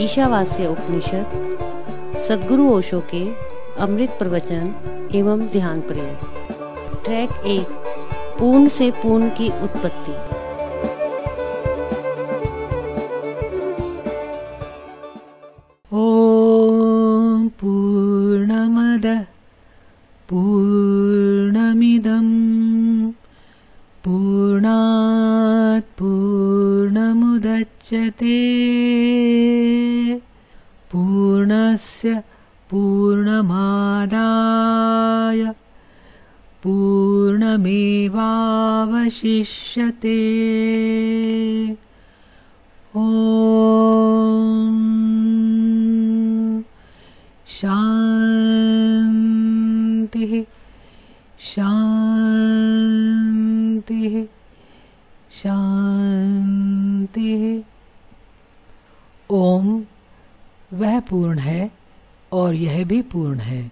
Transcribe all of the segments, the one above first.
ईशावास्य उपनिषद, सदगुरु ओशो के अमृत प्रवचन एवं ध्यान प्रयोग ट्रैक एक, पूर्ण से पूर्ण की उत्पत्ति। पूर्ण है,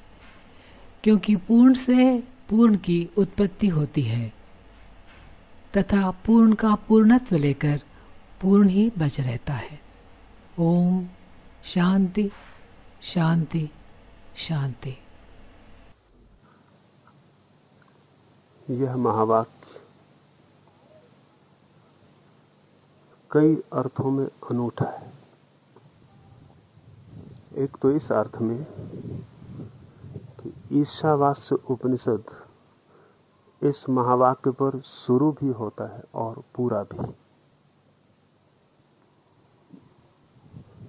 क्योंकि पूर्ण से पूर्ण की उत्पत्ति होती है, तथा पूर्ण का पूर्णत्व लेकर पूर्ण ही बच रहता है। ओम शांति शांति शांति। यह महावाक्य कई अर्थों में अनूठा है। एक तो इस अर्थ में ईशावास्य उपनिषद इस महावाक्य पर शुरू भी होता है और पूरा भी।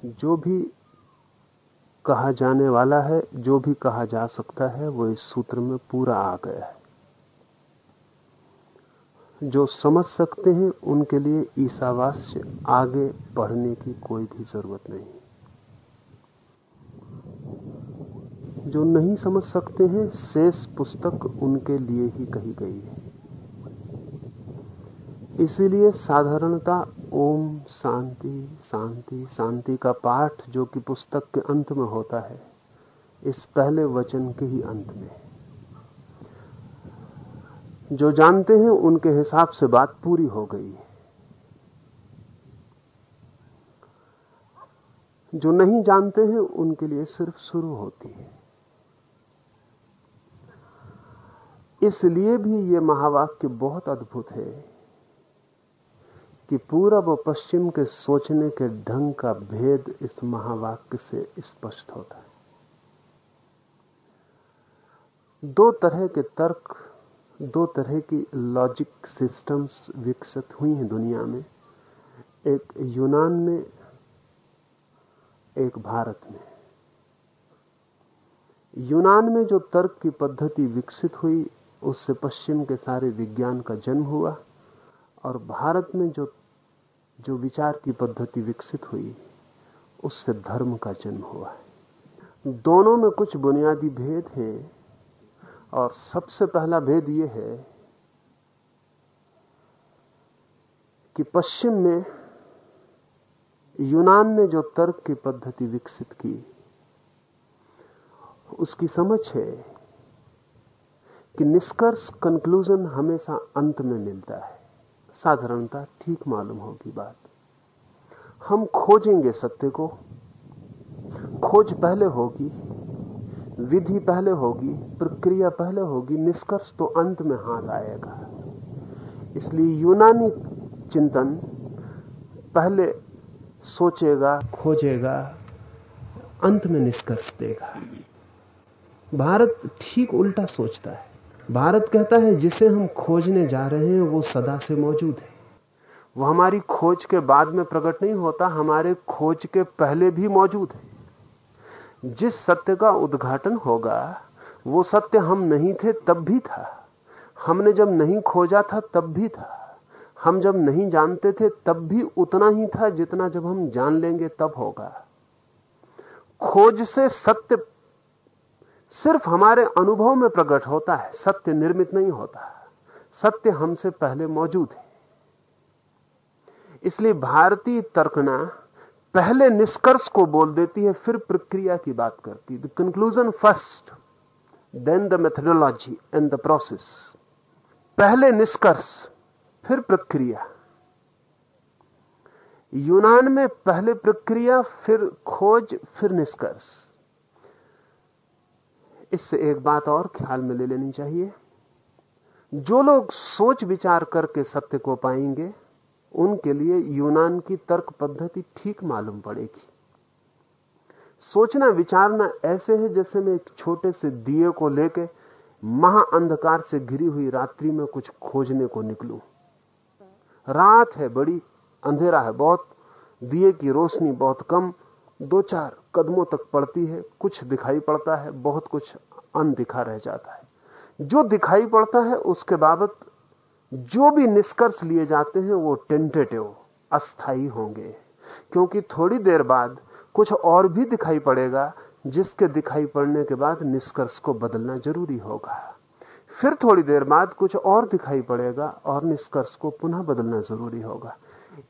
जो भी कहा जाने वाला है, जो भी कहा जा सकता है, वो इस सूत्र में पूरा आ गया है। जो समझ सकते हैं, उनके लिए ईसावास से आगे पढ़ने की कोई भी ज़रूरत नहीं। जो नहीं समझ सकते हैं, शेष पुस्तक उनके लिए ही कही गई है। इसीलिए साधारणता ओम शांति शांति शांति का पाठ जो कि पुस्तक के अंत में होता है, इस पहले वचन के ही अंत में जो जानते हैं, उनके हिसाब से बात पूरी हो गई है। जो नहीं जानते हैं, उनके लिए सिर्फ़ शुरू होती है। इसलिए भी यह महावाक्य बहुत अद्भुत है कि पूरब और पश्चिम के सोचने के ढंग का भेद इस महावाक्य से स्पष्ट होता है। दो तरह के तर्क, दो तरह की लॉजिक सिस्टम्स विकसित हुई हैं दुनिया में। एक यूनान में, एक भारत में। यूनान में जो तर्क की पद्धति विकसित हुई उससे पश्चिम के सारे विज्ञान का जन्म हुआ और भारत में जो जो विचार की पद्धति विकसित हुई, उससे धर्म का जन्म हुआ है। दोनों में कुछ बुनियादी भेद हैं और सबसे पहला भेद यह है कि पश्चिम में यूनान ने जो तर्क की पद्धति विकसित की, उसकी समझ है कि निष्कर्ष कंक्लूजन हमेशा अंत में मिलता है। साधारणता ठीक मालूम होगी बात। हम खोजेंगे सत्य को। खोज पहले होगी, विधि पहले होगी, प्रक्रिया पहले होगी, निष्कर्ष तो अंत में हाथ आएगा। इसलिए यूनानी चिंतन पहले सोचेगा, खोजेगा, अंत में निष्कर्ष देगा। भारत ठीक उल्टा सोचता है। भारत कहता है, जिसे हम खोजने जा रहे हैं, वो सदा से मौजूद है। वो हमारी खोज के बाद में प्रकट नहीं होता, हमारे खोज के पहले भी मौजूद है। जिस सत्य का उद्घाटन होगा, वो सत्य हम नहीं थे तब भी था। हमने जब नहीं खोजा था तब भी था। हम जब नहीं जानते थे तब भी उतना ही था जितना जब हम जान लेंगे तब होगा। खोज से सत्य सिर्फ़ हमारे अनुभव में प्रकट होता है, सत्य निर्मित नहीं होता। सत्य हमसे पहले मौजूद है। इसलिए भारतीय तर्कना पहले निष्कर्ष को बोल देती है, फिर प्रक्रिया की बात करती है। The conclusion first then the methodology and the process पहले निष्कर्ष, फिर प्रक्रिया। यूनान में पहले प्रक्रिया, फिर खोज, फिर निष्कर्ष। इससे एक बात और ख्याल में ले लेनी चाहिए। जो लोग सोच विचार करके सत्य को पाएँगे, उनके लिए यूनान की तर्क पद्धति ठीक मालूम पड़ेगी। सोचना, विचारना ऐसे है जैसे मैं एक छोटे से दिए को लेके महाअंधकार से घिरी हुई रात्रि में कुछ खोजने को निकलूं। रात है बड़ी, अंधेरा है बहुत, दिए की रोशनी बहुत कम दो चार कदमों तक पड़ती है, कुछ दिखाई पड़ता है, बहुत कुछ अनदिखा रह जाता है। जो दिखाई पड़ता है, उसके बाबत जो भी निष्कर्ष लिए जाते हैं, वो टेंटेटिव अस्थाई होंगे। क्योंकि थोड़ी देर बाद कुछ और भी दिखाई पड़ेगा, जिसके दिखाई पड़ने के बाद निष्कर्ष को बदलना ज़रूरी होगा। फिर थोड़ी देर बाद कुछ और दिखाई पड़ेगा, और निष्कर्ष को पुनः बदलना ज़रूरी होगा।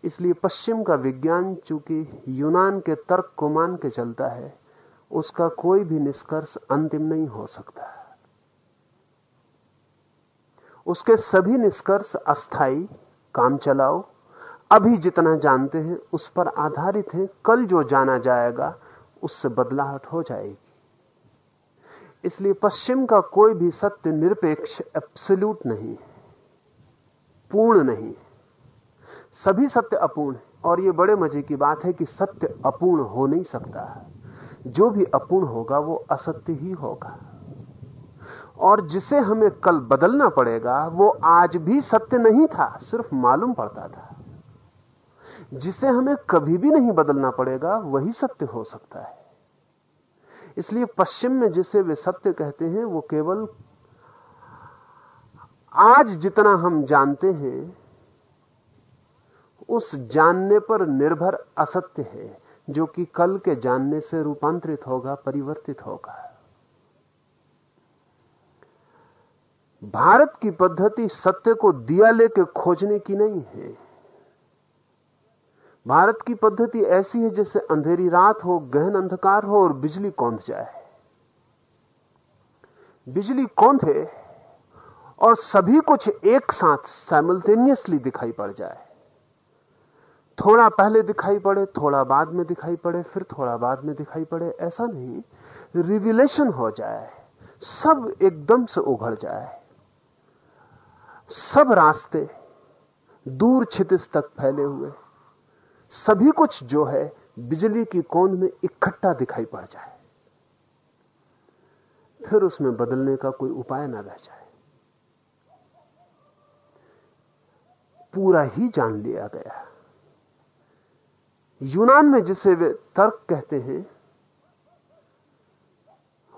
इसलिए पश्चिम का विज्ञान चूँकि यूनान के तर्क को मान के चलता है, उसका कोई भी निष्कर्ष अंतिम नहीं हो सकता। उसके सभी निष्कर्ष अस्थाई काम चलाओ, अभी जितना जानते हैं उस पर आधारित हैं, कल जो जाना जाएगा, उससे बदलाहट हो जाएगी। इसलिए पश्चिम का कोई भी सत्य निरपेक्ष एब्सोल्यूट नहीं है, पूर्ण नहीं सभी सत्य अपूर्ण है। और यह बड़े मज़े की बात है कि सत्य अपूर्ण हो नहीं सकता जो भी अपूर्ण होगा, वो असत्य ही होगा। और जिसे हमें कल बदलना पड़ेगा, वो आज भी सत्य नहीं था, सिर्फ़ मालूम पड़ता था। जिसे हमें कभी भी नहीं बदलना पड़ेगा, वही सत्य हो सकता है। इसलिए पश्चिम में जिसे वे सत्य कहते हैं, वो केवल आज जितना हम जानते हैं उस जानने पर निर्भर असत्य है, जो कि कल के जानने से रूपांतरित होगा, परिवर्तित होगा। भारत की पद्धति सत्य को दिया लेके खोजने की नहीं है। भारत की पद्धति ऐसी है जैसे अंधेरी रात हो, गहन अंधकार हो और बिजली कौंध जाए। बिजली कौंधे और सभी कुछ एक साथ साइमल्टेनियसली दिखाई पड़ जाए। थोड़ा पहले दिखाई पड़े, थोड़ा बाद में दिखाई पड़े, फिर थोड़ा बाद में दिखाई पड़े, ऐसा नहीं। रिविलेशन हो जाए, सब एकदम से उघड़ जाए। सब रास्ते दूर छितिस तक फैले हुए। सभी कुछ जो है, बिजली की कोंद में इकट्ठा दिखाई पड़ जाए। फिर उसमें बदलने का कोई उपाय ना रह जाए। पूरा ही जान लिया गया यूनान में जिसे वे तर्क कहते हैं,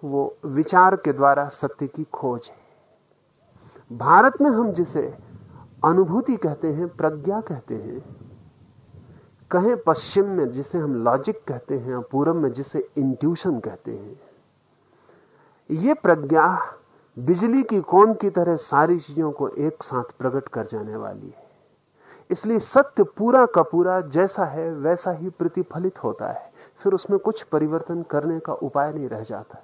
वो विचार के द्वारा सत्य की खोज है। भारत में हम जिसे अनुभूति कहते हैं, प्रज्ञा कहते हैं, कहें पश्चिम में जिसे हम लॉजिक कहते हैं, और पूरब में जिसे इंट्यूशन कहते हैं यह प्रज्ञा बिजली की कौन की तरह सारी चीज़ों को एक साथ प्रकट कर जाने वाली है। इसलिए सत्य पूरा का पूरा जैसा है, वैसा ही प्रतिफलित होता है। फिर उसमें कुछ परिवर्तन करने का उपाय नहीं रह जाता।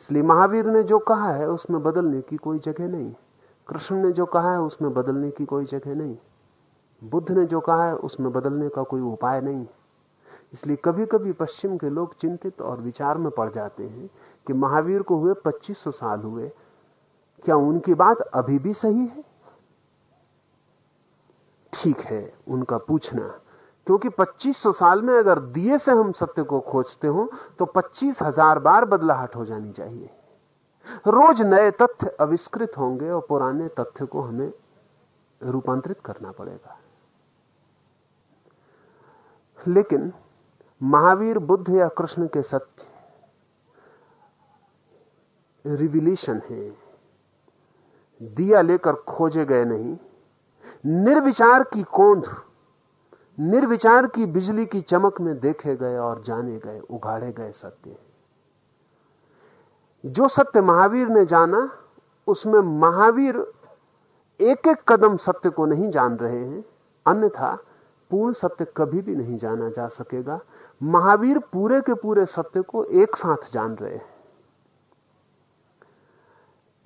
इसलिए महावीर ने जो कहा है, उसमें बदलने की कोई जगह नहीं। कृष्ण ने जो कहा है, उसमें बदलने की कोई जगह नहीं। बुद्ध ने जो कहा है, उसमें बदलने का कोई उपाय नहीं। इसलिए कभी कभी पश्चिम के लोग चिंतित और विचार में पड़ जाते हैं कि महावीर को हुए 2500 साल हुए। क्या उनकी बात अभी भी सही है? ठीक है उनका पूछना। क्योंकि 2500 साल में अगर दिए से हम सत्य को खोजते हो तो पच्चीस हज़ार बार बदलाहट हो जानी चाहिए। रोज नए तथ्य आविष्कृत होंगे और पुराने तथ्य को हमें रूपांतरित करना पड़ेगा। लेकिन महावीर बुद्ध या कृष्ण के सत्य रिविलेशन है। दिया लेकर खोजे गए नहीं। निर्विचार की कोंध, निर्विचार की बिजली की चमक में देखे गए और जाने गए उगाड़े गए सत्य जो सत्य महावीर ने जाना, उसमें महावीर एक एक कदम सत्य को नहीं जान रहे हैं, अन्यथा पूर्ण सत्य कभी भी नहीं जाना जा सकेगा। महावीर पूरे के पूरे सत्य को एक साथ जान रहे हैं।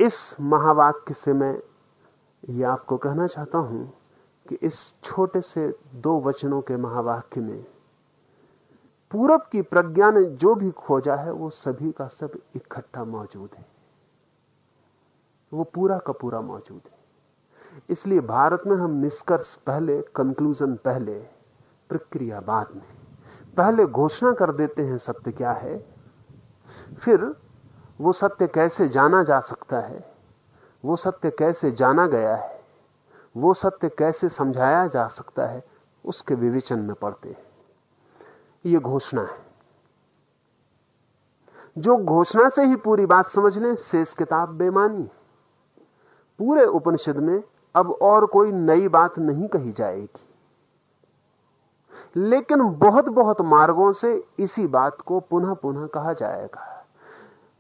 इस महावाक्य से मैं ये आपको कहना चाहता हूँ कि इस छोटे से दो वचनों के महावाक्य में पूरब की प्रज्ञा ने जो भी खोजा है, वो सभी का सब इकट्ठा मौजूद है। वो पूरा का पूरा मौजूद है। इसलिए भारत में हम निष्कर्ष पहले कंक्लूजन पहले, प्रक्रिया बाद में। पहले घोषणा कर देते हैं सत्य क्या है। फिर वो सत्य कैसे जाना जा सकता है वो सत्य कैसे जाना गया है? वो सत्य कैसे समझाया जा सकता है? उसके विवेचन में पड़ते हैं। ये घोषणा है। जो घोषणा से ही पूरी बात समझ लें, शेष किताब बेमानी पूरे उपनिषद में अब और कोई नई बात नहीं कही जाएगी। लेकिन बहुत बहुत मार्गों से इसी बात को पुनः पुनः कहा जाएगा।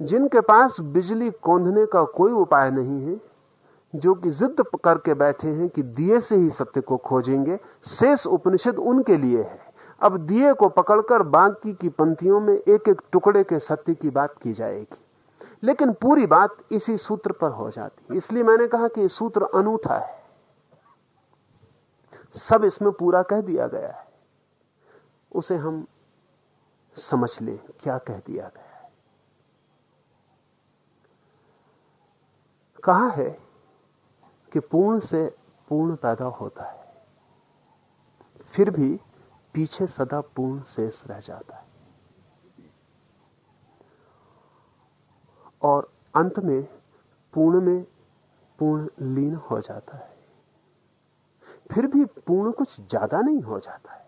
जिनके पास बिजली कोंधने का कोई उपाय नहीं है, जो कि जिद करके बैठे हैं कि दिए से ही सत्य को खोजेंगे, शेष उपनिषद उनके लिए है। अब दिए को पकड़कर बाकी की पंक्तियों में एक एक टुकड़े के सत्य की बात की जाएगी। लेकिन पूरी बात इसी सूत्र पर हो जाती इसलिए मैंने कहा कि सूत्र अनूठा है। सब इसमें पूरा कह दिया गया है। उसे हम समझ लें, क्या कह दिया गया कहा है कि पूर्ण से पूर्ण पैदा होता है। फिर भी पीछे सदा पूर्ण शेष रह जाता है। और अंत में पूर्ण में पूर्ण लीन हो जाता है। फिर भी पूर्ण कुछ ज़्यादा नहीं हो जाता है।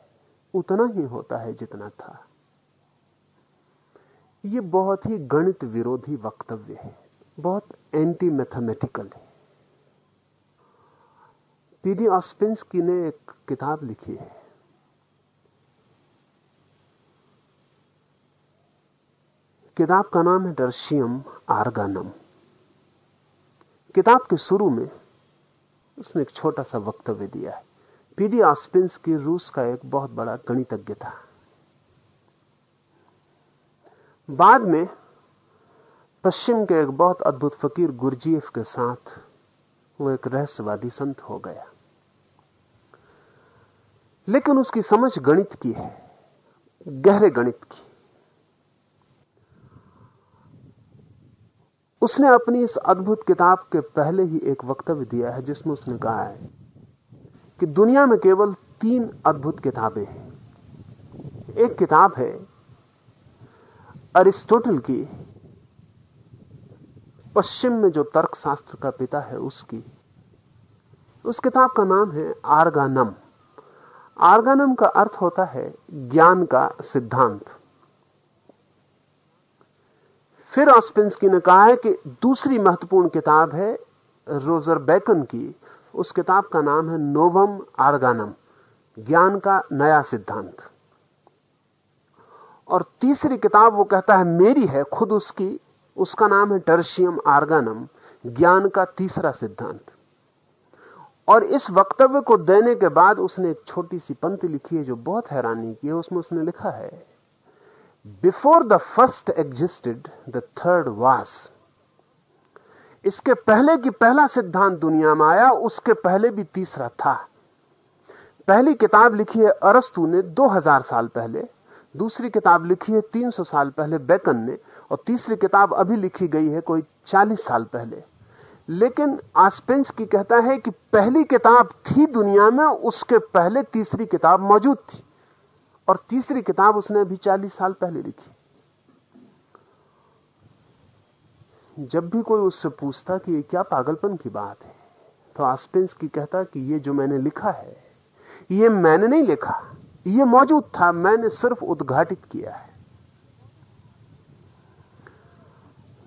उतना ही होता है जितना था। यह बहुत ही गणित विरोधी वक्तव्य है। बहुत एंटी मैथमेटिकल है पीडी ऑस्पिंसकी ने एक किताब लिखी है। किताब का नाम है डर्शियम आर्गानम। किताब के शुरू में उसने एक छोटा सा वक्तव्य दिया है। पीडी ऑस्पिंस की रूस का एक बहुत बड़ा गणितज्ञ था। बाद में पश्चिम के एक बहुत अद्भुत फकीर गुरजीएफ के साथ वो एक रहस्यवादी संत हो गया। लेकिन उसकी समझ गणित की है, गहरे गणित की। उसने अपनी इस अद्भुत किताब के पहले ही एक वक्तव्य दिया है, जिसमें उसने कहा है कि दुनिया में केवल तीन अद्भुत किताबें हैं। एक किताब है अरिस्टोटल की पश्चिम में जो तर्कशास्त्र का पिता है उसकी। उस किताब का नाम है आर्गानम। आर्गानम का अर्थ होता है ज्ञान का सिद्धांत। फिर ऑस्पिंसकी ने कहा है कि दूसरी महत्वपूर्ण किताब है रोजर बैकन की। उस किताब का नाम है नोवम आर्गानम, ज्ञान का नया सिद्धांत। और तीसरी किताब वो कहता है मेरी है, खुद उसकी उसका नाम है टर्शियम आर्गानम, ज्ञान का तीसरा सिद्धांत। और इस वक्तव्य को देने के बाद उसने एक छोटी सी पंक्ति लिखी है जो बहुत हैरानी की है, उसमें उसने लिखा है before the first existed the third was इसके पहले की पहला सिद्धांत दुनिया में आया, उसके पहले भी तीसरा था। पहली किताब लिखी है अरस्तु ने 2000 साल पहले, दूसरी किताब लिखी है 300 साल पहले बेकन ने और तीसरी किताब अभी लिखी गई है कोई 40 साल पहले। लेकिन आस्पेंस की कहता है कि पहली किताब थी दुनिया में, उसके पहले तीसरी किताब मौजूद थी। और तीसरी किताब उसने अभी 40 साल पहले लिखी। जब भी कोई उससे पूछता कि ये क्या पागलपन की बात है तो आस्पेंस की कहता कि ये जो मैंने लिखा है, ये मैंने नहीं लिखा, ये मौजूद था, मैंने सिर्फ़ उद्घाटित किया है।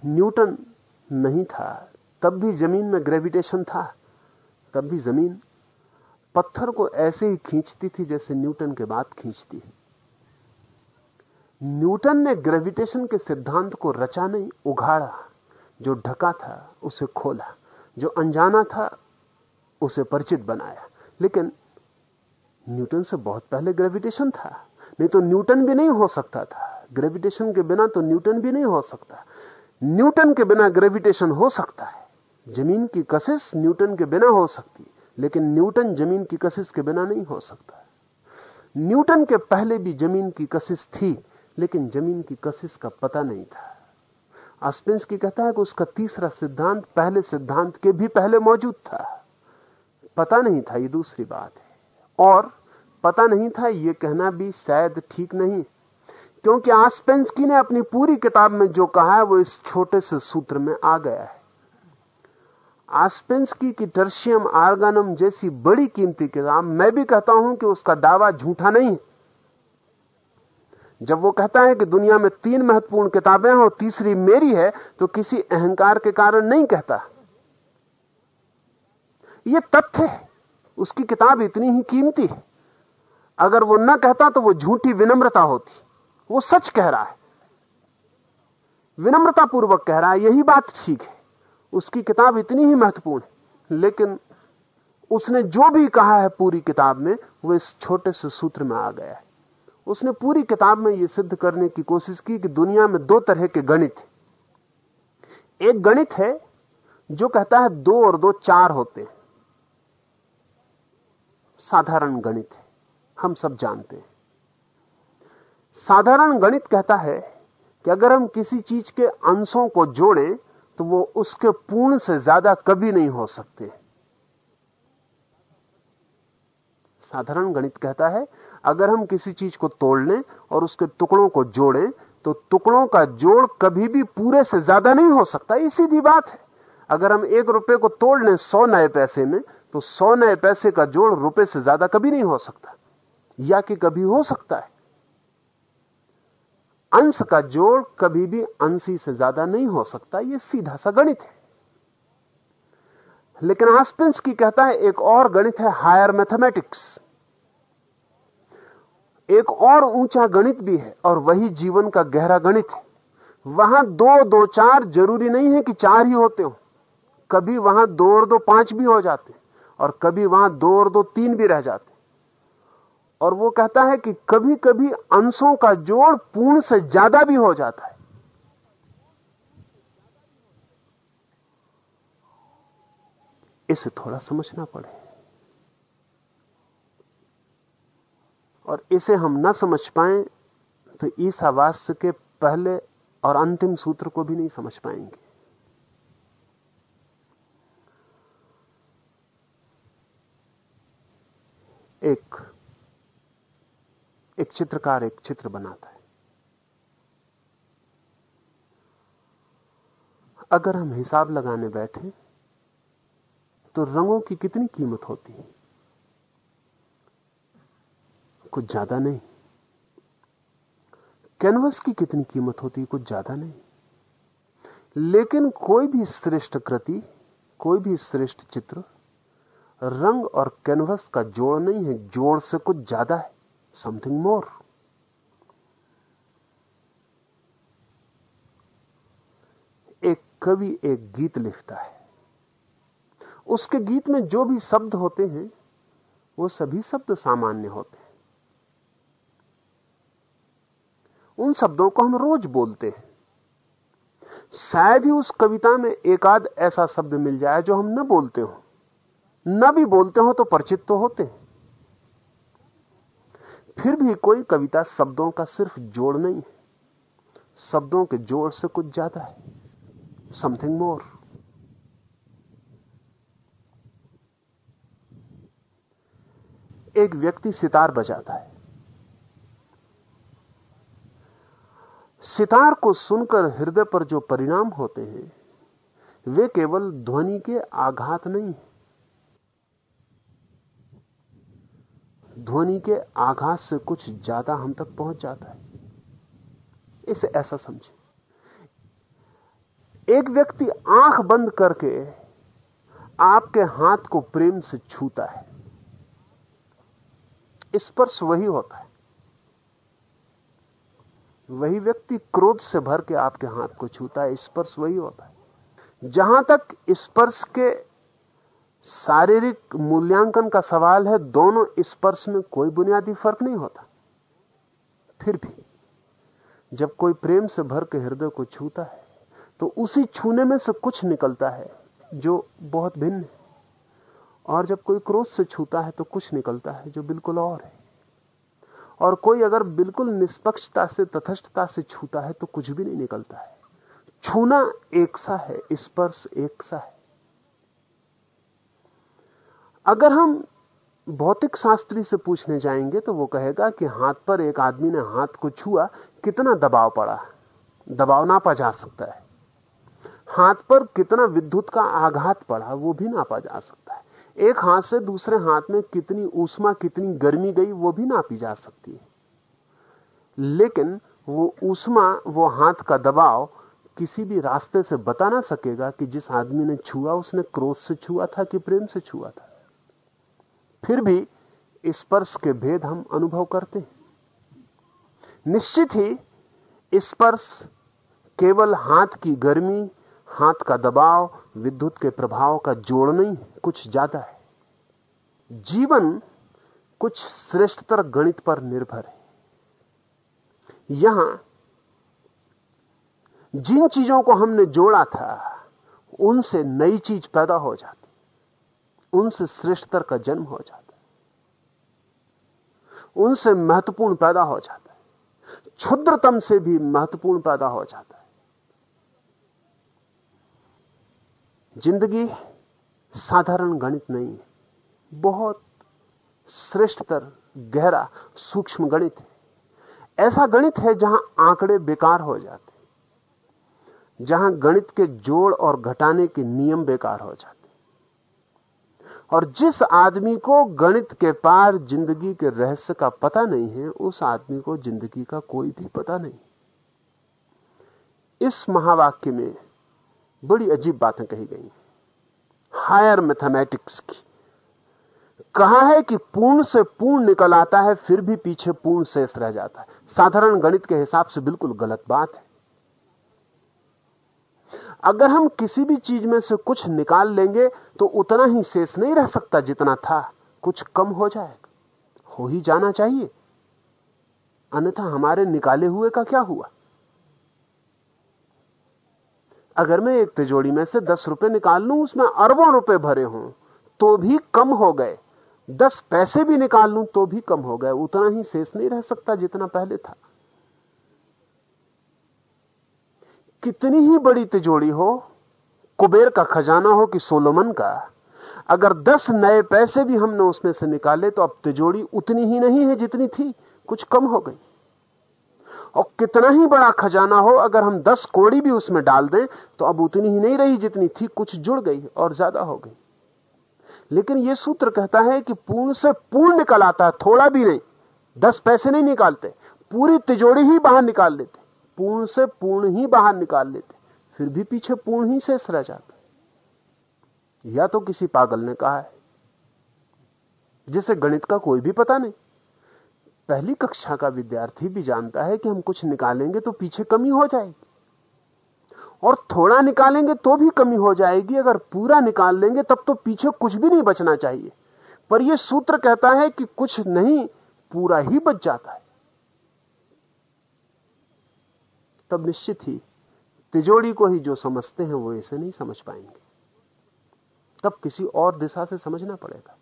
न्यूटन नहीं था, तब भी ज़मीन में ग्रेविटेशन था, तब भी ज़मीन पत्थर को ऐसे ही खींचती थी जैसे न्यूटन के बाद खींचती है। न्यूटन ने ग्रेविटेशन के सिद्धांत को रचा नहीं, उघाड़ा, जो ढका था, उसे खोला, जो अनजाना था, उसे परिचित बनाया। लेकिन न्यूटन से बहुत पहले ग्रेविटेशन था, नहीं तो न्यूटन भी नहीं हो सकता था। ग्रेविटेशन के बिना तो न्यूटन भी नहीं हो सकता। न्यूटन के बिना ग्रेविटेशन हो सकता है। ज़मीन की कशिश न्यूटन के बिना हो सकती लेकिन न्यूटन ज़मीन की कशिश के बिना नहीं हो सकता न्यूटन के पहले भी ज़मीन की कशिश थी, लेकिन ज़मीन की कशिश का पता नहीं था। आस्पेंस की कहता है कि उसका तीसरा सिद्धांत पहले सिद्धांत के भी पहले मौजूद था। पता नहीं था, ये दूसरी बात है। और पता नहीं था, ये कहना भी शायद ठीक नहीं क्योंकि आस्पेंसकी ने अपनी पूरी किताब में जो कहा है, वो इस छोटे से सूत्र में आ गया है। आस्पेंसकी की टर्शियम आर्गानम जैसी बड़ी कीमती किताब, मैं भी कहता हूँ कि उसका दावा झूठा नहीं जब वो कहता है कि दुनिया में तीन महत्वपूर्ण किताबें हैं और तीसरी मेरी है तो किसी अहंकार के कारण नहीं कहता। यह तथ्य है। उसकी किताब इतनी ही कीमती है। अगर वो न कहता तो वो झूठी विनम्रता होती। वो सच कह रहा है। विनम्रता पूर्वक कह रहा है, यही बात ठीक है। उसकी किताब इतनी ही महत्वपूर्ण है, लेकिन उसने जो भी कहा है पूरी किताब में, वो इस छोटे से सूत्र में आ गया है। उसने पूरी किताब में यह सिद्ध करने की कोशिश की कि दुनिया में दो तरह के गणित हैं। एक गणित है, जो कहता है दो और दो चार होते हैं। साधारण गणित है, हम सब जानते हैं। साधारण गणित कहता है कि अगर हम किसी चीज़ के अंशों को जोड़ें तो वो उसके पूर्ण से ज़्यादा कभी नहीं हो सकते। साधारण गणित कहता है, अगर हम किसी चीज़ को तोड़ लें और उसके टुकड़ों को जोड़ें तो टुकड़ों का जोड़ कभी भी पूरे से ज़्यादा नहीं हो सकता। ये सीधी बात है। अगर हम एक रुपए को तोड़ लें सौ नए पैसे में तो सौ नए पैसे का जोड़ रुपए से ज़्यादा कभी नहीं हो सकता। या कि कभी हो सकता है। अंश का जोड़ कभी भी अंशी से ज़्यादा नहीं हो सकता यह सीधा सा गणित है। लेकिन आस्पेंस की कहता है, एक और गणित है, हायर मैथमेटिक्स। एक और ऊँचा गणित भी है, और वही जीवन का गहरा गणित है। वहाँ दो दो, चार ज़रूरी नहीं है कि चार ही होते हो। कभी वहाँ दो और दो पाँच भी हो जाते, और कभी वहाँ दो और दो तीन भी रह जाते। और वो कहता है कि कभी कभी अंशों का जोड़ पूर्ण से ज़्यादा भी हो जाता है। इसे थोड़ा समझना पड़े। और इसे हम ना समझ पाए तो ईसावास्य के पहले और अंतिम सूत्र को भी नहीं समझ पाएँगे। एक एक चित्रकार एक चित्र बनाता है। अगर हम हिसाब लगाने बैठे तो रंगों की कितनी कीमत होती है? कुछ ज़्यादा नहीं। कैनवस की कितनी कीमत होती है? कुछ ज़्यादा नहीं। लेकिन कोई भी श्रेष्ठ कृति, कोई भी श्रेष्ठ चित्र, रंग और कैनवस का जोड़ नहीं है। जोड़ से कुछ ज़्यादा है। समथिंग मोर एक कवि एक गीत लिखता है। उसके गीत में जो भी शब्द होते हैं, वो सभी शब्द सामान्य होते हैं। उन शब्दों को हम रोज बोलते हैं। शायद ही उस कविता में एक आध ऐसा शब्द मिल जाए जो हम न बोलते हो। न भी बोलते हो तो परिचित तो होते हैं। फिर भी कोई कविता शब्दों का सिर्फ़ जोड़ नहीं है। शब्दों के जोड़ से कुछ ज़्यादा है। समथिंग मोर एक व्यक्ति सितार बजाता है। सितार को सुनकर हृदय पर जो परिणाम होते हैं, वे केवल ध्वनि के आघात नहीं है। ध्वनि के आघात से कुछ ज़्यादा हम तक पहुँच जाता है। इसे ऐसा समझे। एक व्यक्ति आँख बंद करके आपके हाथ को प्रेम से छूता है। स्पर्श वही होता है। वही व्यक्ति क्रोध से भर के आपके हाथ को छूता है, स्पर्श वही होता है। जहाँ तक स्पर्श के शारीरिक मूल्यांकन का सवाल है, दोनों स्पर्श में कोई बुनियादी फ़र्क नहीं होता। फिर भी, जब कोई प्रेम से भर के हृदय को छूता है तो उसी छूने में से कुछ निकलता है जो बहुत भिन्न है। और जब कोई क्रोध से छूता है तो कुछ निकलता है जो बिल्कुल और है। और कोई अगर बिल्कुल निष्पक्षता से, तथस्थता से छूता है तो कुछ भी नहीं निकलता है। छूना एक सा है, स्पर्श एक सा है। अगर हम भौतिक शास्त्री से पूछने जाएँगे तो वो कहेगा कि हाथ पर एक आदमी ने हाथ को छुआ, कितना दबाव पड़ा दबाव नापा जा सकता है। हाथ पर कितना विद्युत का आघात पड़ा वो भी नापा जा सकता है। एक हाथ से दूसरे हाथ में कितनी ऊष्मा, कितनी गर्मी गई, वो भी नापी जा सकती है। लेकिन वो ऊष्मा, वो हाथ का दबाव किसी भी रास्ते से बता ना सकेगा कि जिस आदमी ने छुआ, उसने क्रोध से छुआ था कि प्रेम से छुआ था। फिर भी स्पर्श के भेद हम अनुभव करते हैं। निश्चित ही स्पर्श केवल हाथ की गर्मी, हाथ का दबाव, विद्युत के प्रभाव का जोड़ नहीं, कुछ ज़्यादा है। जीवन कुछ श्रेष्ठतर गणित पर निर्भर है। यहाँ जिन चीज़ों को हमने जोड़ा था, उनसे नई चीज़ पैदा हो जाती उनसे श्रेष्ठतर का जन्म हो जाता है। उनसे महत्वपूर्ण पैदा हो जाता है। क्षुद्रतम से भी महत्वपूर्ण पैदा हो जाता है। ज़िंदगी साधारण गणित नहीं है। बहुत श्रेष्ठतर, गहरा, सूक्ष्म गणित है। ऐसा गणित है जहाँ आंकड़े बेकार हो जाते जहाँ गणित के जोड़ और घटाने के नियम बेकार हो जाते और जिस आदमी को गणित के पार ज़िंदगी के रहस्य का पता नहीं है, उस आदमी को ज़िंदगी का कोई भी पता नहीं। इस महावाक्य में बड़ी अजीब बातें कही गई हायर मैथमेटिक्स की। कहा है कि पूर्ण से पूर्ण निकल आता है, फिर भी पीछे पूर्ण शेष रह जाता है। साधारण गणित के हिसाब से बिल्कुल गलत बात है। अगर हम किसी भी चीज़ में से कुछ निकाल लेंगे तो उतना ही शेष नहीं रह सकता जितना था। कुछ कम हो जाएगा। हो ही जाना चाहिए। अन्यथा हमारे निकाले हुए का क्या हुआ? अगर मैं एक तिजोड़ी में से दस रुपए निकाल लूँ, उसमें अरबों रुपए भरे हों तो भी कम हो गए। दस पैसे भी निकाल लूँ तो भी कम हो गए। उतना ही शेष नहीं रह सकता जितना पहले था। कितनी ही बड़ी तिजोड़ी हो, कुबेर का खजाना हो कि सोलोमन का, अगर दस नए पैसे भी हमने उसमें से निकाले तो अब तिजोड़ी उतनी ही नहीं है जितनी थी, कुछ कम हो गई। और कितना ही बड़ा खजाना हो, अगर हम दस कोड़ी भी उसमें डाल दें तो अब उतनी ही नहीं रही जितनी थी, कुछ जुड़ गई और ज़्यादा हो गई। लेकिन यह सूत्र कहता है कि पूर्ण से पूर्ण निकल आता है, थोड़ा भी नहीं, दस पैसे नहीं निकालते, पूरी तिजोड़ी ही बाहर निकाल लेते। पूर्ण से पूर्ण ही बाहर निकाल लेते, फिर भी पीछे पूर्ण ही शेष रह जाता या तो किसी पागल ने कहा है, जिसे गणित का कोई भी पता नहीं। पहली कक्षा का विद्यार्थी भी जानता है कि हम कुछ निकालेंगे तो पीछे कमी हो जाएगी, और थोड़ा निकालेंगे तो भी कमी हो जाएगी। अगर पूरा निकाल लेंगे, तब तो पीछे कुछ भी नहीं बचना चाहिए। पर यह सूत्र कहता है कि कुछ नहीं, पूरा ही बच जाता है। तब निश्चित ही तिजोड़ी को ही जो समझते हैं वो इसे नहीं समझ पाएँगे। तब किसी और दिशा से समझना पड़ेगा।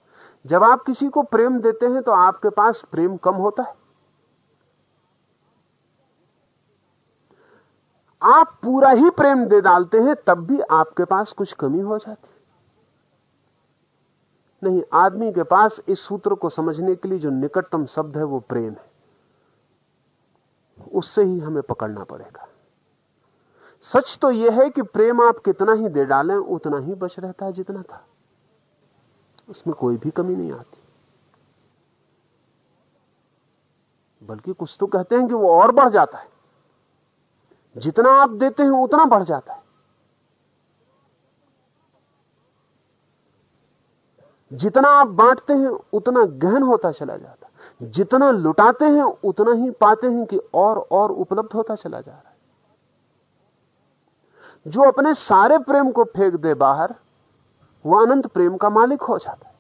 जब आप किसी को प्रेम देते हैं तो आपके पास प्रेम कम होता है। आप पूरा ही प्रेम दे डालते हैं, तब भी आपके पास कुछ कमी हो जाती नहीं, आदमी के पास इस सूत्र को समझने के लिए जो निकटतम शब्द है वो प्रेम है। उससे ही हमें पकड़ना पड़ेगा। सच तो यह है कि प्रेम आप कितना ही दे डालें, उतना ही बच रहता है जितना था। उसमें कोई भी कमी नहीं आती। बल्कि कुछ तो कहते हैं कि वो और बढ़ जाता है। जितना आप देते हैं, उतना बढ़ जाता है। जितना आप बांटते हैं, उतना गहन होता चला जाता है। जितना लुटाते हैं, उतना ही पाते हैं कि और और उपलब्ध होता चला जा रहा है। जो अपने सारे प्रेम को फेंक दे बाहर वह अनंत प्रेम का मालिक हो जाता है।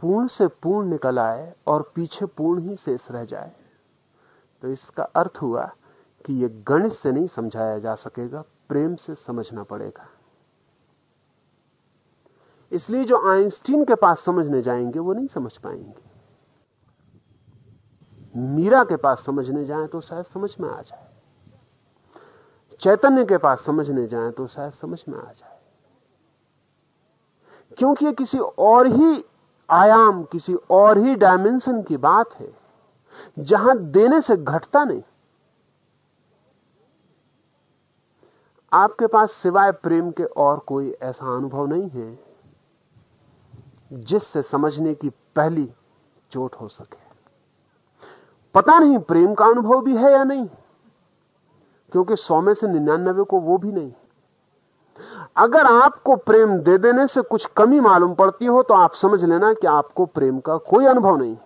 पूर्ण से पूर्ण निकल आए और पीछे पूर्ण ही शेष रह जाए। तो इसका अर्थ हुआ कि यह गणित से नहीं समझाया जा सकेगा, प्रेम से समझना पड़ेगा। इसलिए जो आइंस्टीन के पास समझने जाएँगे, वो नहीं समझ पाएँगे। मीरा के पास समझने जाए तो शायद समझ में आ जाए। चैतन्य के पास समझने जाए तो शायद समझ में आ जाए। क्योंकि ये किसी और ही आयाम, किसी और ही डायमेंशन की बात है, जहाँ देने से घटता नहीं। आपके पास सिवाय प्रेम के और कोई ऐसा अनुभव नहीं है। जिससे समझने की पहली चोट हो सके। पता नहीं प्रेम का अनुभव भी है या नहीं, क्योंकि सौ में से निन्यानबे को वो भी नहीं। अगर आपको प्रेम दे देने से कुछ कमी मालूम पड़ती हो तो आप समझ लेना कि आपको प्रेम का कोई अनुभव नहीं।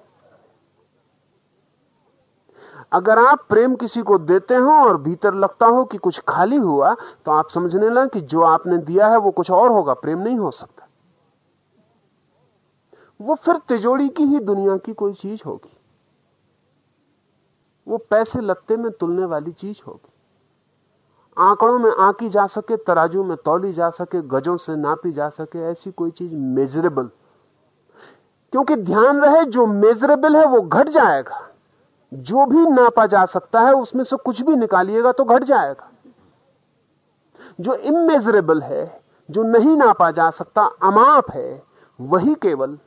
अगर आप प्रेम किसी को देते हो और भीतर लगता हो कि कुछ खाली हुआ तो आप समझ लेना कि जो आपने दिया है वो कुछ और होगा, प्रेम नहीं हो सकता। वो फिर तिजोड़ी की ही दुनिया की कोई चीज़ होगी। वो पैसे लत्ते में तुलने वाली चीज़ होगी। आंकड़ों में आंकी जा सके, तराजू में तौली जा सके, गजों से नापी जा सके, ऐसी कोई चीज़ मेजरेबल क्योंकि ध्यान रहे, जो मेजरेबल है वो घट जाएगा। जो भी नापा जा सकता है, उसमें से कुछ भी निकालिएगा तो घट जाएगा। जो इमेजरेबल है, जो नहीं नापा जा सकता, अमाप है, वही केवल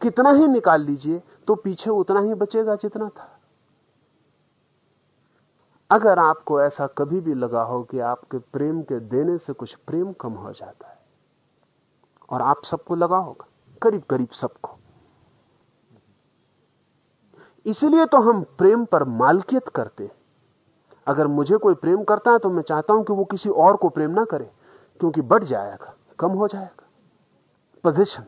कितना ही निकाल लीजिए तो पीछे उतना ही बचेगा जितना था। अगर आपको ऐसा कभी भी लगा हो कि आपके प्रेम के देने से कुछ प्रेम कम हो जाता है, और आप सबको लगा होगा करीब करीब सबको। इसलिए तो हम प्रेम पर मालकियत करते अगर मुझे कोई प्रेम करता है तो मैं चाहता हूँ कि वो किसी और को प्रेम ना करे, क्योंकि बढ़ जाएगा, कम हो जाएगा। पोजिशन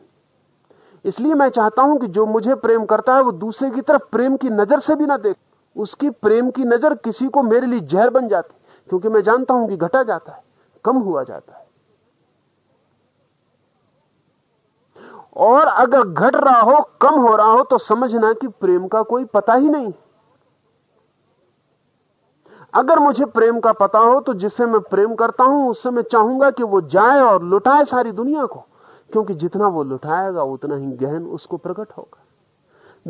इसलिए मैं चाहता हूँ कि जो मुझे प्रेम करता है, वो दूसरे की तरफ़ प्रेम की नज़र से भी ना देख। उसकी प्रेम की नज़र किसी को मेरे लिए जहर बन जाती, क्योंकि मैं जानता हूँ कि घटा जाता है, कम हुआ जाता है। और अगर घट रहा हो, कम हो रहा हो तो समझना कि प्रेम का कोई पता ही नहीं। अगर मुझे प्रेम का पता हो तो जिसे मैं प्रेम करता हूँ, उससे मैं चाहूँगा कि वो जाए और लुटाए सारी दुनिया को। क्योंकि जितना वो लुटाएगा, उतना ही गहन उसको प्रकट होगा।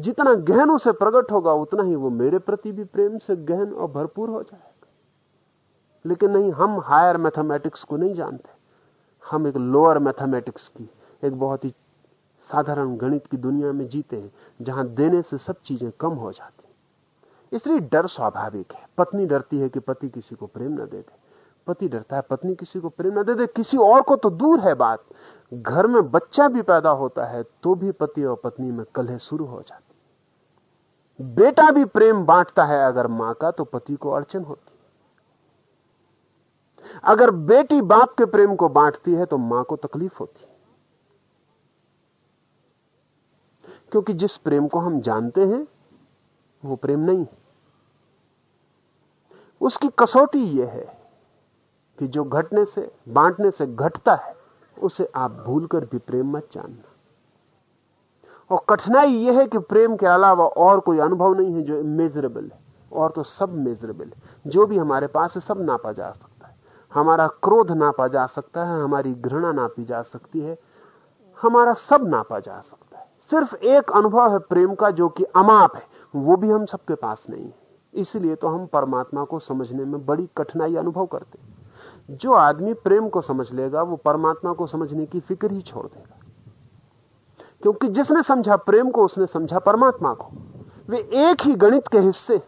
जितना गहन उसे प्रकट होगा, उतना ही वो मेरे प्रति भी प्रेम से गहन और भरपूर हो जाएगा। लेकिन नहीं, हम हायर मैथमेटिक्स को नहीं जानते। हम एक लोअर मैथमेटिक्स की, एक बहुत ही साधारण गणित की दुनिया में जीते हैं, जहाँ देने से सब चीज़ें कम हो जाती इसलिए डर स्वाभाविक है। पत्नी डरती है कि पति किसी को प्रेम न दे दे। पति डरता है, पत्नी किसी को प्रेम न दे दे, किसी और को तो दूर है बात। घर में बच्चा भी पैदा होता है तो भी पति और पत्नी में कलह शुरू हो जाती बेटा भी प्रेम बांटता है, अगर माँ का तो पति को अड़चन होती अगर बेटी बाप के प्रेम को बांटती है तो माँ को तकलीफ़ होती क्योंकि जिस प्रेम को हम जानते हैं, वो प्रेम नहीं है। उसकी कसौटी यह है कि जो घटने से, बांटने से घटता है, उसे आप भूलकर भी प्रेम मत जानना। और कठिनाई यह है कि प्रेम के अलावा और कोई अनुभव नहीं है जो मेजरेबल है। और तो सब मेजरेबल है। जो भी हमारे पास है, सब नापा जा सकता है। हमारा क्रोध नापा जा सकता है, हमारी घृणा नापी जा सकती है, हमारा सब नापा जा सकता है। सिर्फ़ एक अनुभव है प्रेम का जो कि अमाप है, वो भी हम सबके पास नहीं है। इसलिए तो हम परमात्मा को समझने में बड़ी कठिनाई अनुभव करते जो आदमी प्रेम को समझ लेगा, वो परमात्मा को समझने की फ़िक्र ही छोड़ देगा। क्योंकि जिसने समझा प्रेम को, उसने समझा परमात्मा को। वे एक ही गणित के हिस्से,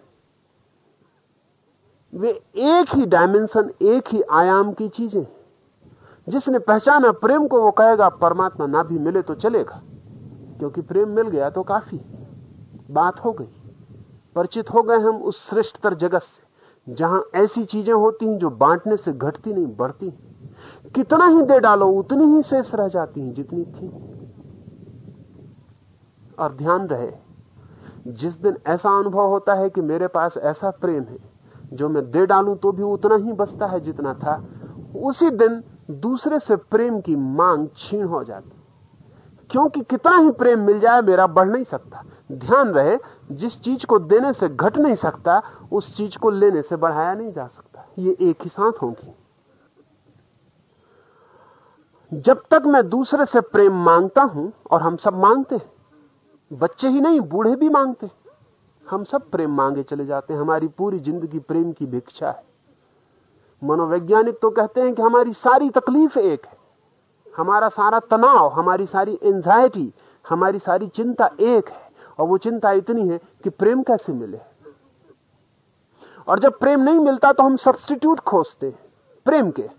वे एक ही डायमेंशन एक ही आयाम की चीज़ें जिसने पहचाना प्रेम को, वो कहेगा, परमात्मा ना भी मिले तो चलेगा। क्योंकि प्रेम मिल गया तो काफ़ी। बात हो गई। परिचित हो गए हम उस श्रेष्ठतर जगत से। जहाँ ऐसी चीज़ें होती हैं जो बांटने से घटती नहीं, बढ़ती कितना ही दे डालो, उतनी ही शेष रह जाती हैं जितनी थी। और ध्यान रहे, जिस दिन ऐसा अनुभव होता है कि मेरे पास ऐसा प्रेम है, जो मैं दे डालूं तो भी उतना ही बचता है जितना था, उसी दिन दूसरे से प्रेम की मांग छीण हो जाती। क्योंकि कितना ही प्रेम मिल जाए, मेरा बढ़ नहीं सकता। ध्यान रहे, जिस चीज़ को देने से घट नहीं सकता, उस चीज़ को लेने से बढ़ाया नहीं जा सकता। ये एक ही साथ होगी। जब तक मैं दूसरे से प्रेम माँगता हूँ, और हम सब मांगते हैं, बच्चे ही नहीं, बूढ़े भी मांगते हैं, हम सब प्रेम मांगे चले जाते हैं। हमारी पूरी ज़िंदगी प्रेम की भिक्षा है। मनोवैज्ञानिक तो कहते हैं कि हमारी सारी तकलीफ़ एक है। हमारा सारा तनाव, हमारी सारी एंजाइटी हमारी सारी चिंता एक है, और वो चिंता इतनी है कि प्रेम कैसे मिले? और जब प्रेम नहीं मिलता तो हम सब्सटीट्यूट खोजते हैं, प्रेम के।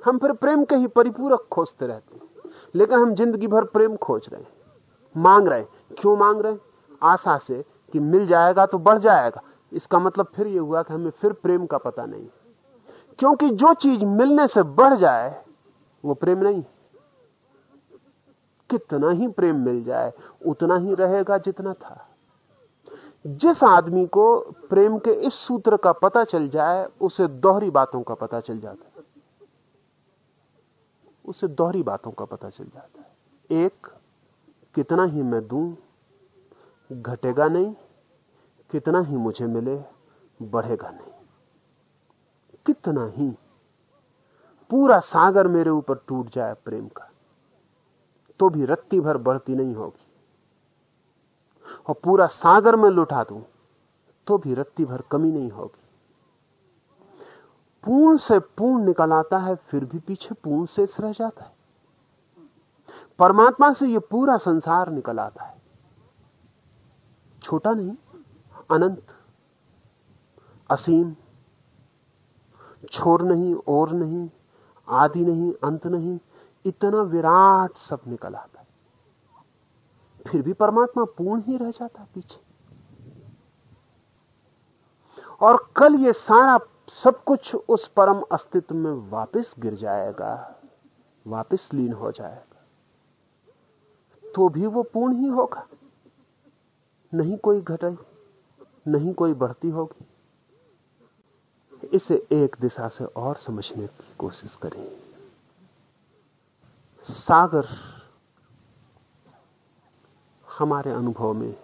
हम फिर प्रेम के ही परिपूरक खोजते रहते हैं, लेकिन हम ज़िंदगी भर प्रेम खोज रहे हैं। मांग रहे हैं। क्यों मांग रहे हैं? आशा से कि मिल जाएगा तो बढ़ जाएगा। इसका मतलब फिर यह हुआ कि हमें फिर प्रेम का पता नहीं क्योंकि जो चीज़ मिलने से बढ़ जाए वो प्रेम नहीं। कितना ही प्रेम मिल जाए, उतना ही रहेगा जितना था। जिस आदमी को प्रेम के इस सूत्र का पता चल जाए, उसे दोहरी बातों का पता चल जाता है। उसे दोहरी बातों का पता चल जाता है। एक, कितना ही मैं दूँ, घटेगा नहीं, कितना ही मुझे मिले, बढ़ेगा नहीं। कितना ही पूरा सागर मेरे ऊपर टूट जाए प्रेम का तो भी रत्ती भर बढ़ती नहीं होगी। और पूरा सागर में लुटा दूँ तो भी रत्ती भर कमी नहीं होगी। पूर्ण से पूर्ण निकल आता है, फिर भी पीछे पूर्ण से रह जाता है। परमात्मा से यह पूरा संसार निकल आता है। छोटा नहीं, अनंत, असीम, छोर नहीं, और नहीं आदि नहीं, अंत नहीं, इतना विराट सब निकल आता है। फिर भी परमात्मा पूर्ण ही रह जाता पीछे। और कल ये सारा सब कुछ उस परम अस्तित्व में वापस गिर जाएगा, वापस लीन हो जाएगा। तो भी वो पूर्ण ही होगा। नहीं कोई घटाई, नहीं कोई बढ़ती होगी। इसे एक दिशा से और समझने की कोशिश करें। सागर हमारे अनुभव में,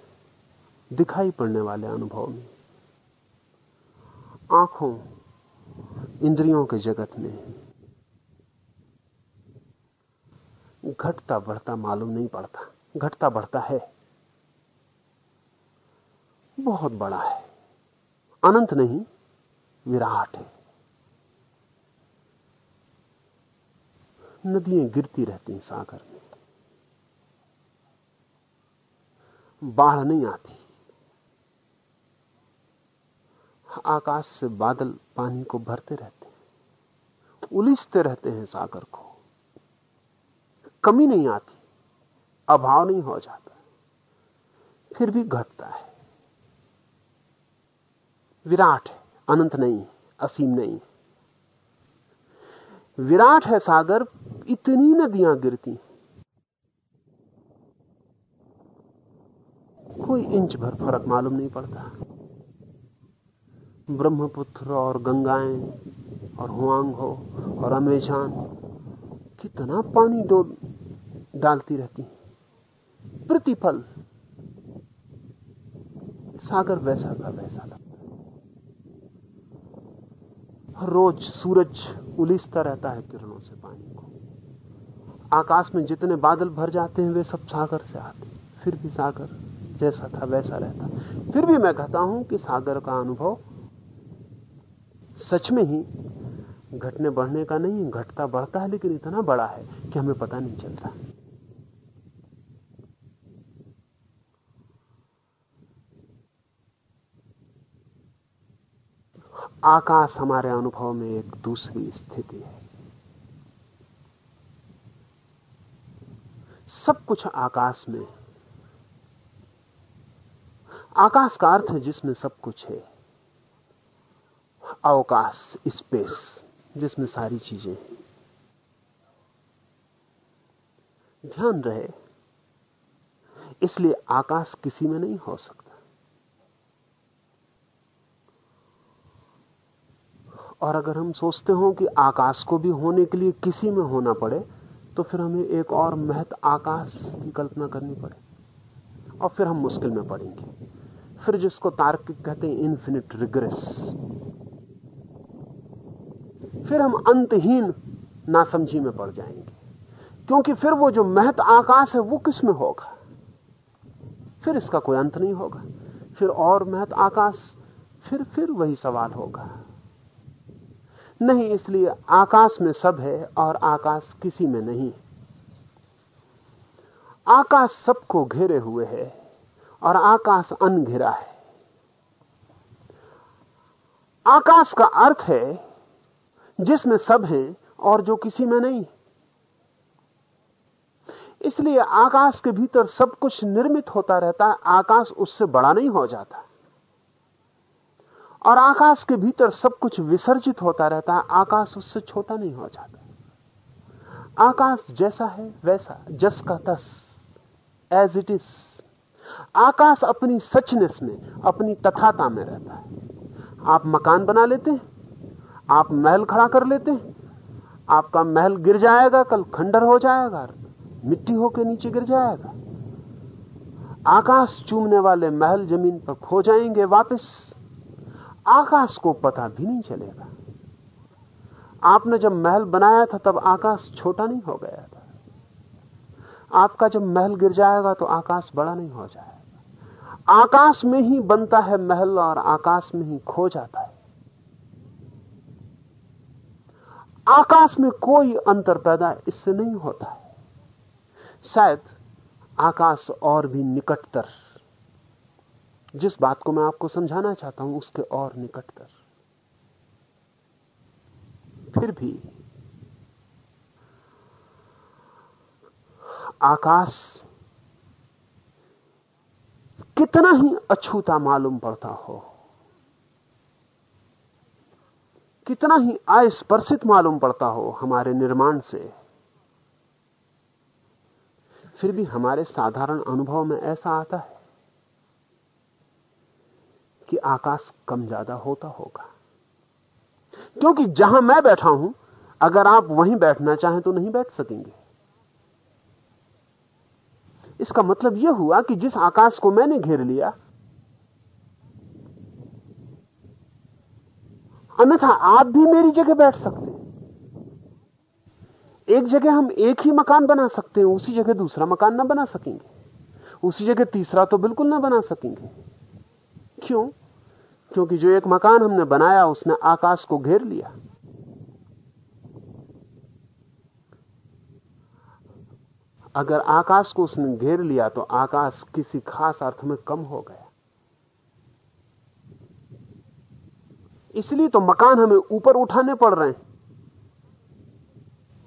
दिखाई पड़ने वाले अनुभव में, आँखों, इंद्रियों के जगत में घटता बढ़ता मालूम नहीं पड़ता। घटता बढ़ता है। बहुत बड़ा है। अनंत नहीं विराट है। नदियाँ गिरती रहती हैं सागर में। बाढ़ नहीं आती। आकाश से बादल पानी को भरते रहते हैं। उलिझते रहते हैं सागर को। कमी नहीं आती। अभाव नहीं हो जाता। फिर भी घटता है। विराट है। अनंत नहीं, असीम नहीं। विराट है सागर, इतनी नदियाँ गिरती। कोई इंच भर फ़र्क मालूम नहीं पड़ता। ब्रह्मपुत्र और गंगाएँ, और हुआंग हो, और अमेजान कितना पानी डो, डालती रहती। प्रतिफल। सागर वैसा का वैसा लगता रोज सूरज उलिसता रहता है किरणों से पानी को। आकाश में जितने बादल भर जाते हैं, वे सब सागर से आते हैं। फिर भी सागर जैसा था, वैसा रहता फिर भी मैं कहता हूँ कि सागर का अनुभव सच में ही घटने बढ़ने का नहीं, घटता बढ़ता है, लेकिन इतना बड़ा है कि हमें पता नहीं चलता आकाश हमारे अनुभव में एक दूसरी स्थिति है। सब कुछ आकाश में। आकाश का अर्थ है जिसमें सब कुछ है। अवकाश स्पेस जिसमें सारी चीज़ें हैं। ध्यान रहे, इसलिए आकाश किसी में नहीं हो सकता। और अगर हम सोचते हो कि आकाश को भी होने के लिए किसी में होना पड़े तो फिर हमें एक और महत आकाश की कल्पना करनी पड़े। और फिर हम मुश्किल में पड़ेंगे। फिर जिसको तार्किक कहते हैं इन्फिनिट रिग्रेस फिर हम अंतहीन नासमझी में पड़ जाएँगे। क्योंकि फिर वो जो महत आकाश है, वो किसमें होगा? फिर इसका कोई अंत नहीं होगा। फिर और महत आकाश, फिर फिर वही सवाल होगा। नहीं, इसलिए आकाश में सब है और आकाश किसी में नहीं आकाश सबको घेरे हुए है और आकाश अनघिरा है। आकाश का अर्थ है, जिसमें सब है और जो किसी में नहीं। इसलिए आकाश के भीतर सब कुछ निर्मित होता रहता है, आकाश उससे बड़ा नहीं हो जाता। और आकाश के भीतर सब कुछ विसर्जित होता रहता है, आकाश उससे छोटा नहीं हो जाता। आकाश जैसा है, वैसा, जस का तस एज इट इज़ आकाश अपनी सचनेस में, अपनी तथाता में रहता है। आप मकान बना लेते हैं, आप महल खड़ा कर लेते हैं, आपका महल गिर जाएगा, कल खंडर हो जाएगा, मिट्टी होकर नीचे गिर जाएगा। आकाश चूमने वाले महल ज़मीन पर खो जाएँगे वापस। आकाश को पता भी नहीं चलेगा। आपने जब महल बनाया था, तब आकाश छोटा नहीं हो गया था। आपका जब महल गिर जाएगा तो आकाश बड़ा नहीं हो जाएगा। आकाश में ही बनता है महल और आकाश में ही खो जाता है। आकाश में कोई अंतर पैदा इससे नहीं होता है। शायद आकाश और भी निकटतर जिस बात को मैं आपको समझाना चाहता हूँ, उसके और निकट कर। फिर भी, आकाश कितना ही अछूता मालूम पड़ता हो, कितना ही अस्पर्शित मालूम पड़ता हो हमारे निर्माण से, फिर भी हमारे साधारण अनुभव में ऐसा आता है। कि आकाश कम ज़्यादा होता होगा। क्योंकि जहाँ मैं बैठा हूँ, अगर आप वहीं बैठना चाहें तो नहीं बैठ सकेंगे। इसका मतलब यह हुआ कि जिस आकाश को मैंने घेर लिया, अन्यथा आप भी मेरी जगह बैठ सकते हैं। एक जगह हम एक ही मकान बना सकते हैं, उसी जगह दूसरा मकान ना बना सकेंगे। उसी जगह तीसरा तो बिल्कुल ना बना सकेंगे। क्यों? क्योंकि जो एक मकान हमने बनाया, उसने आकाश को घेर लिया। अगर आकाश को उसने घेर लिया तो आकाश किसी खास अर्थ में कम हो गया। इसलिए तो मकान हमें ऊपर उठाने पड़ रहे हैं।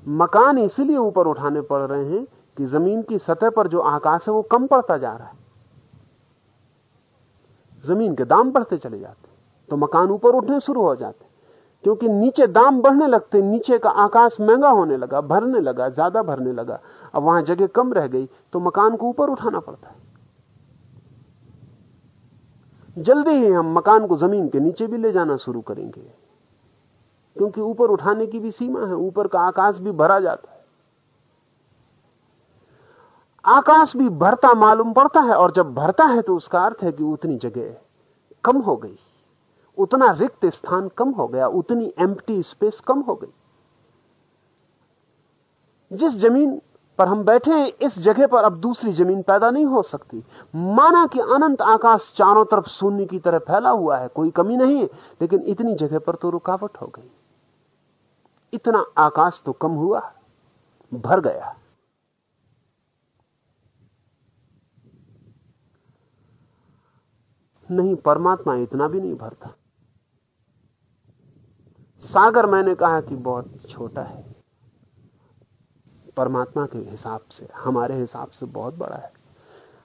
मकान इसलिए ऊपर उठाने पड़ रहे हैं कि ज़मीन की सतह पर जो आकाश है, वो कम पड़ता जा रहा है। ज़मीन के दाम बढ़ते चले जाते तो मकान ऊपर उठने शुरू हो जाते क्योंकि नीचे दाम बढ़ने लगते नीचे का आकाश महँगा होने लगा, भरने लगा, ज़्यादा भरने लगा। अब वहाँ जगह कम रह गई तो मकान को ऊपर उठाना पड़ता है। जल्दी ही हम मकान को ज़मीन के नीचे भी ले जाना शुरू करेंगे। क्योंकि ऊपर उठाने की भी सीमा है, ऊपर का आकाश भी भरा जाता है। आकाश भी भरता मालूम पड़ता है और जब भरता है तो उसका अर्थ है कि उतनी जगह कम हो गई। उतना रिक्त स्थान कम हो गया, उतनी एम्प्टी स्पेस कम हो गई। जिस ज़मीन पर हम बैठे हैं, इस जगह पर अब दूसरी ज़मीन पैदा नहीं हो सकती। माना कि अनंत आकाश चारों तरफ़ शून्य की तरह फैला हुआ है, कोई कमी नहीं है, लेकिन इतनी जगह पर तो रुकावट हो गई। इतना आकाश तो कम हुआ, भर गया। नहीं, परमात्मा इतना भी नहीं भरता। सागर मैंने कहा कि बहुत छोटा है। परमात्मा के हिसाब से, हमारे हिसाब से बहुत बड़ा है।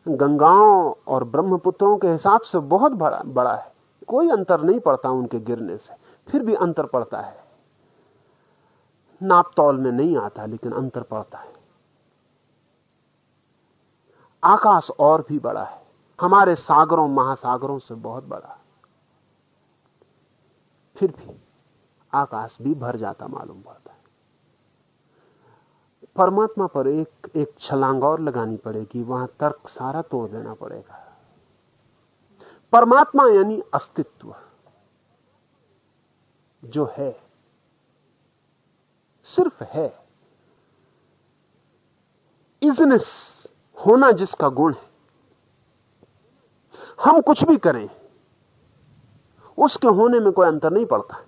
गंगाओं और ब्रह्मपुत्रों के हिसाब से बहुत बड़ा बड़ा है। कोई अंतर नहीं पड़ता उनके गिरने से, फिर भी अंतर पड़ता है। नाप तौल में नहीं आता, लेकिन अंतर पड़ता है। आकाश और भी बड़ा है। हमारे सागरों, महासागरों से बहुत बड़ा। फिर भी आकाश भी भर जाता मालूम पड़ता है। परमात्मा पर एक एक छलांग और लगानी पड़ेगी, वहाँ तर्क सारा तोड़ देना पड़ेगा। परमात्मा यानी अस्तित्व जो है, सिर्फ़ है। इजनेस होना जिसका गुण है। हम कुछ भी करें उसके होने में कोई अंतर नहीं पड़ता।